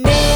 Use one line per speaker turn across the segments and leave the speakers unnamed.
Maybe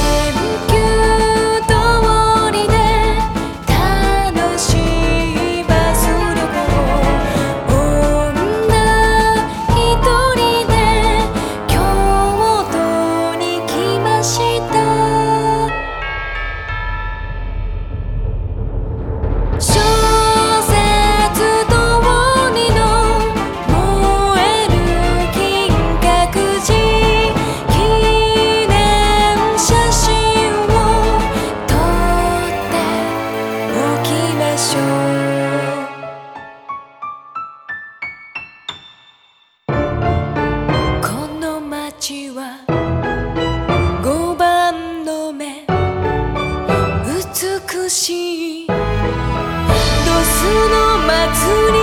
夏に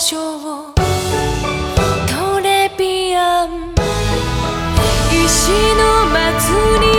場所トレビアン。石の祭り